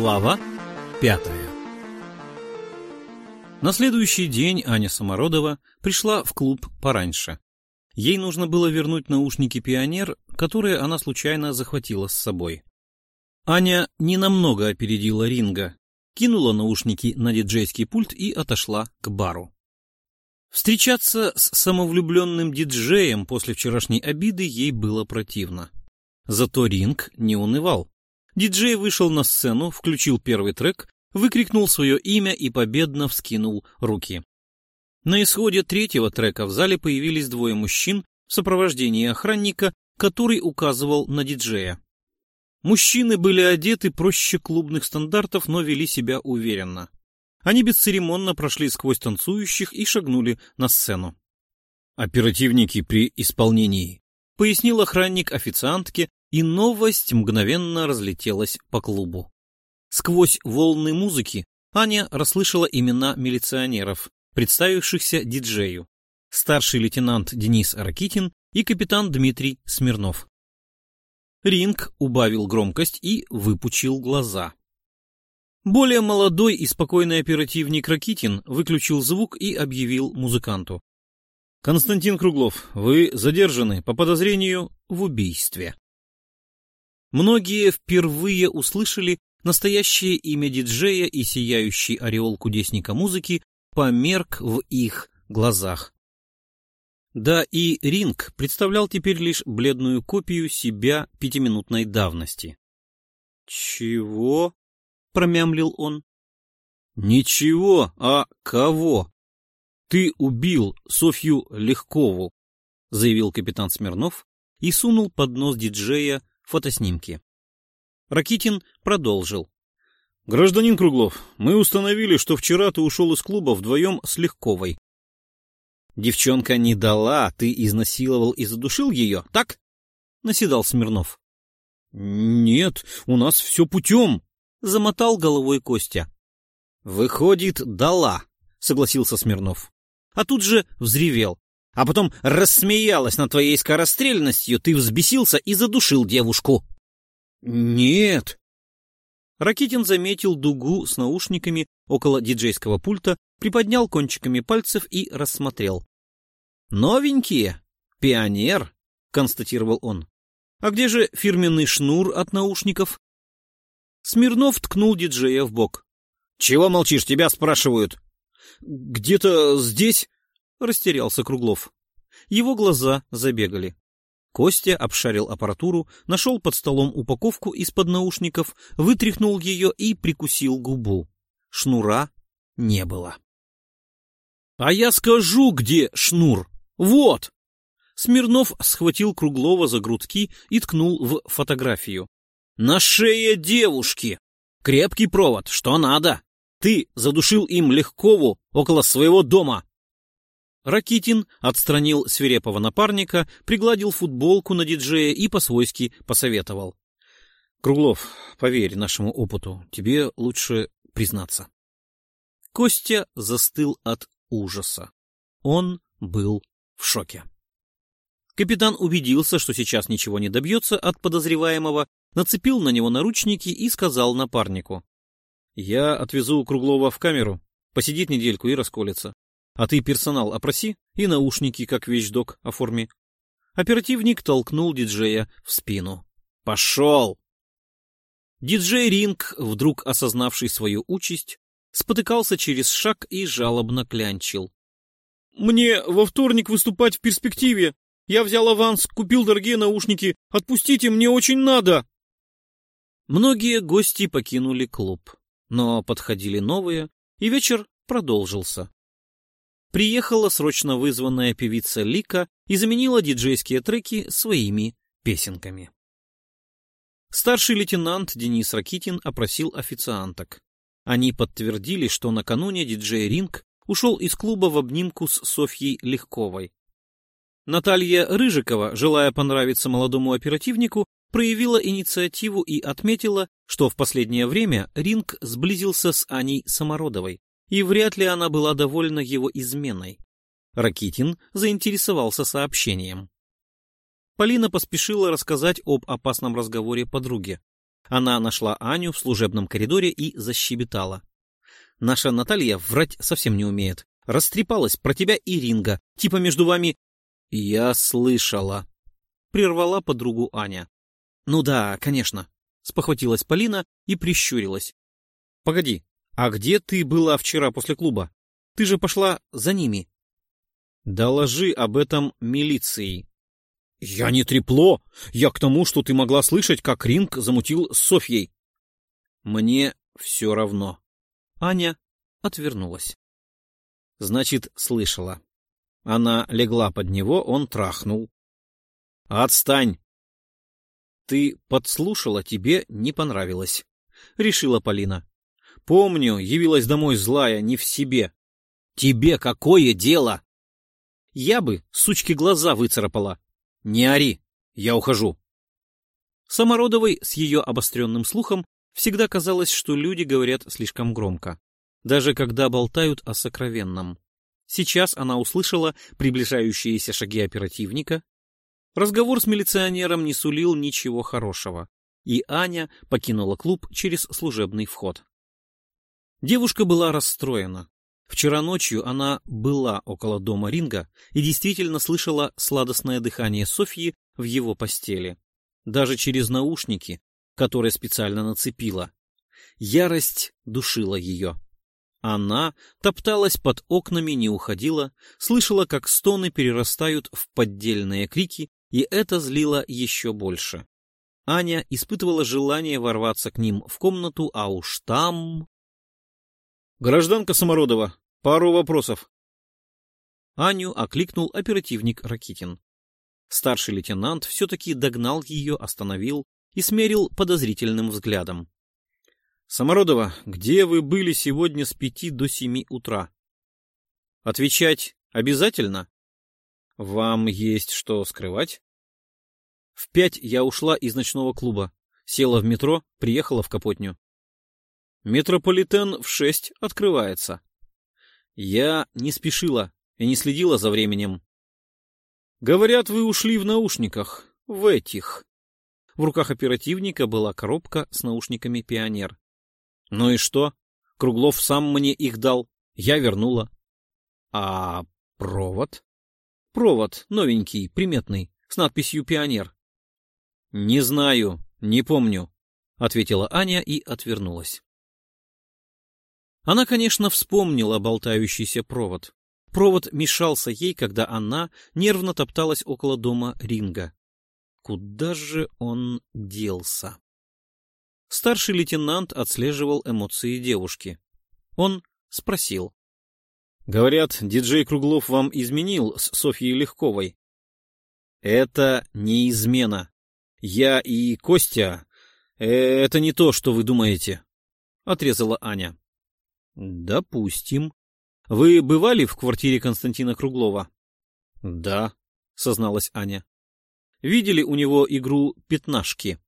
Глава пятая На следующий день Аня Самородова пришла в клуб пораньше. Ей нужно было вернуть наушники «Пионер», которые она случайно захватила с собой. Аня ненамного опередила Ринга, кинула наушники на диджейский пульт и отошла к бару. Встречаться с самовлюбленным диджеем после вчерашней обиды ей было противно. Зато Ринг не унывал. Диджей вышел на сцену, включил первый трек, выкрикнул свое имя и победно вскинул руки. На исходе третьего трека в зале появились двое мужчин в сопровождении охранника, который указывал на диджея. Мужчины были одеты проще клубных стандартов, но вели себя уверенно. Они бесцеремонно прошли сквозь танцующих и шагнули на сцену. «Оперативники при исполнении», — пояснил охранник официантке, и новость мгновенно разлетелась по клубу. Сквозь волны музыки Аня расслышала имена милиционеров, представившихся диджею. Старший лейтенант Денис Ракитин и капитан Дмитрий Смирнов. Ринг убавил громкость и выпучил глаза. Более молодой и спокойный оперативник Ракитин выключил звук и объявил музыканту. «Константин Круглов, вы задержаны по подозрению в убийстве». Многие впервые услышали настоящее имя диджея и сияющий ореол кудесника музыки померк в их глазах. Да и Ринг представлял теперь лишь бледную копию себя пятиминутной давности. «Чего?» — промямлил он. «Ничего, а кого? Ты убил Софью Легкову», — заявил капитан Смирнов и сунул под нос диджея фотоснимки. Ракитин продолжил. «Гражданин Круглов, мы установили, что вчера ты ушел из клуба вдвоем с Легковой. Девчонка не дала, ты изнасиловал и задушил ее, так? Наседал Смирнов. Нет, у нас все путем, замотал головой Костя. Выходит, дала, согласился Смирнов. А тут же взревел. А потом рассмеялась над твоей скорострельностью, ты взбесился и задушил девушку. Нет. Ракитин заметил дугу с наушниками около диджейского пульта, приподнял кончиками пальцев и рассмотрел. «Новенькие? Пионер?» — констатировал он. «А где же фирменный шнур от наушников?» Смирнов ткнул диджея в бок. «Чего молчишь? Тебя спрашивают». «Где-то здесь?» — растерялся Круглов. Его глаза забегали. Костя обшарил аппаратуру, нашел под столом упаковку из-под наушников, вытряхнул ее и прикусил губу. Шнура не было. «А я скажу, где шнур! Вот!» Смирнов схватил Круглова за грудки и ткнул в фотографию. «На шее девушки! Крепкий провод, что надо! Ты задушил им Легкову около своего дома!» Ракитин отстранил свирепого напарника, пригладил футболку на диджея и по-свойски посоветовал. — Круглов, поверь нашему опыту, тебе лучше признаться. Костя застыл от ужаса. Он был в шоке. Капитан убедился, что сейчас ничего не добьется от подозреваемого, нацепил на него наручники и сказал напарнику. — Я отвезу Круглова в камеру, посидит недельку и расколется. А ты персонал опроси и наушники, как вещдок, оформи. Оперативник толкнул диджея в спину. «Пошел!» Диджей Ринг, вдруг осознавший свою участь, спотыкался через шаг и жалобно клянчил. «Мне во вторник выступать в перспективе. Я взял аванс, купил дорогие наушники. Отпустите, мне очень надо!» Многие гости покинули клуб, но подходили новые, и вечер продолжился приехала срочно вызванная певица Лика и заменила диджейские треки своими песенками. Старший лейтенант Денис Ракитин опросил официанток. Они подтвердили, что накануне диджей Ринг ушел из клуба в обнимку с Софьей Легковой. Наталья Рыжикова, желая понравиться молодому оперативнику, проявила инициативу и отметила, что в последнее время Ринг сблизился с Аней Самородовой, и вряд ли она была довольна его изменой. Ракитин заинтересовался сообщением. Полина поспешила рассказать об опасном разговоре подруге. Она нашла Аню в служебном коридоре и защебетала. Наша Наталья врать совсем не умеет. Растрепалась про тебя и Ринга. Типа между вами... Я слышала. Прервала подругу Аня. Ну да, конечно. Спохватилась Полина и прищурилась. Погоди, а где ты была вчера после клуба? Ты же пошла за ними. Доложи об этом милиции. Я не трепло. Я к тому, что ты могла слышать, как Ринг замутил с Софьей. Мне все равно. Аня отвернулась. Значит, слышала. Она легла под него, он трахнул. Отстань! Ты подслушала, тебе не понравилось. Решила Полина. Помню, явилась домой злая, не в себе. Тебе какое дело? Я бы, сучки, глаза выцарапала. Не ори, я ухожу. Самородовой с ее обостренным слухом Всегда казалось, что люди говорят слишком громко, даже когда болтают о сокровенном. Сейчас она услышала приближающиеся шаги оперативника. Разговор с милиционером не сулил ничего хорошего, и Аня покинула клуб через служебный вход. Девушка была расстроена. Вчера ночью она была около дома Ринга и действительно слышала сладостное дыхание Софьи в его постели. Даже через наушники которое специально нацепила. Ярость душила ее. Она топталась под окнами, не уходила, слышала, как стоны перерастают в поддельные крики, и это злило еще больше. Аня испытывала желание ворваться к ним в комнату, а уж там... «Гражданка Самородова, пару вопросов». Аню окликнул оперативник Ракитин. Старший лейтенант все-таки догнал ее, остановил, и смерил подозрительным взглядом. «Самородова, где вы были сегодня с пяти до семи утра?» «Отвечать обязательно?» «Вам есть что скрывать?» В пять я ушла из ночного клуба, села в метро, приехала в Капотню. Метрополитен в шесть открывается. Я не спешила и не следила за временем. Говорят, вы ушли в наушниках, в этих. В руках оперативника была коробка с наушниками «Пионер». Ну и что? Круглов сам мне их дал. Я вернула. А провод? Провод новенький, приметный, с надписью «Пионер». Не знаю, не помню, ответила Аня и отвернулась. Она, конечно, вспомнила болтающийся провод. Провод мешался ей, когда она нервно топталась около дома Ринга. Куда же он делся? Старший лейтенант отслеживал эмоции девушки. Он спросил. — Говорят, диджей Круглов вам изменил с Софьей Легковой. — Это не измена. Я и Костя... Э, это не то, что вы думаете, — отрезала Аня. — Допустим. Вы бывали в квартире Константина Круглова? — Да, — созналась Аня видели у него игру «Пятнашки».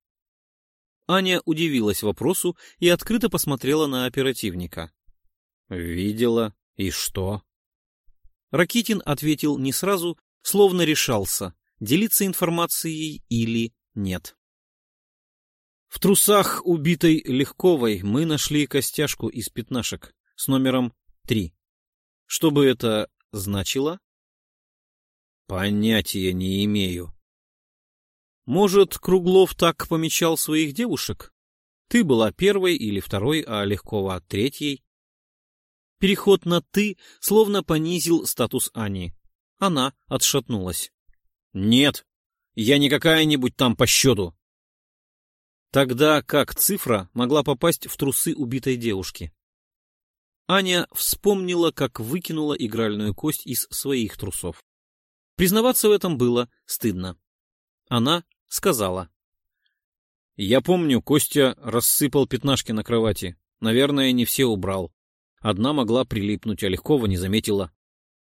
Аня удивилась вопросу и открыто посмотрела на оперативника. «Видела. И что?» Ракитин ответил не сразу, словно решался, делиться информацией или нет. В трусах убитой Легковой мы нашли костяшку из пятнашек с номером три. Что бы это значило? Понятия не имею, может, Круглов так помечал своих девушек? Ты была первой или второй, а Легкова третьей. Переход на «ты» словно понизил статус Ани. Она отшатнулась. «Нет, я не какая-нибудь там по счету». Тогда как цифра могла попасть в трусы убитой девушки? Аня вспомнила, как выкинула игральную кость из своих трусов. Признаваться в этом было стыдно. Она сказала. Я помню, Костя рассыпал пятнашки на кровати. Наверное, не все убрал. Одна могла прилипнуть, а Легкова не заметила.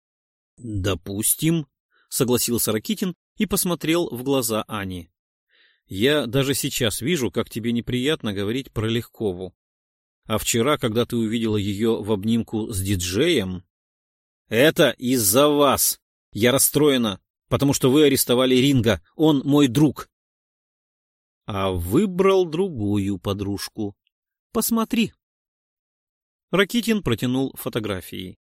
— Допустим, — согласился Ракитин и посмотрел в глаза Ани. — Я даже сейчас вижу, как тебе неприятно говорить про Легкову. А вчера, когда ты увидела ее в обнимку с диджеем... — Это из-за вас! Я расстроена, потому что вы арестовали Ринга. Он мой друг. а выбрал другую подружку. Посмотри. Ракитин протянул фотографии.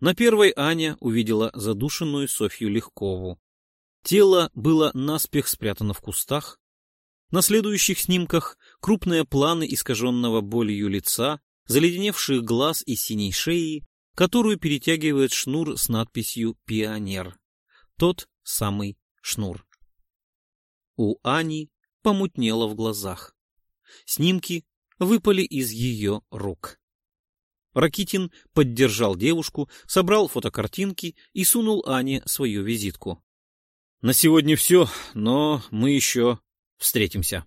На первой Аня увидела задушенную Софью Легкову. Тело было наспех спрятано в кустах. На следующих снимках крупные планы искаженного болью лица, заледеневших глаз и синей шеи, которую перетягивает шнур с надписью «Пионер». Тот самый шнур. У Ани помутнело в глазах. Снимки выпали из ее рук. Ракитин поддержал девушку, собрал фотокартинки и сунул Ане свою визитку. На сегодня все, но мы еще встретимся.